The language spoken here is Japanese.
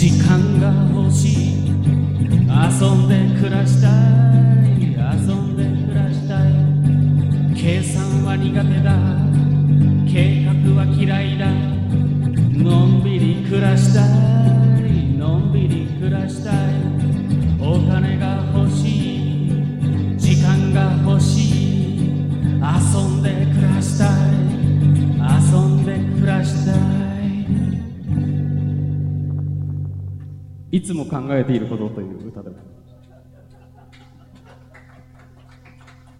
時間が欲しい。遊んで暮らしたい。遊んで暮らしたい。計算は苦手だ。計画は嫌いだ。のんびり暮らしたい。いつも考えていることという歌です。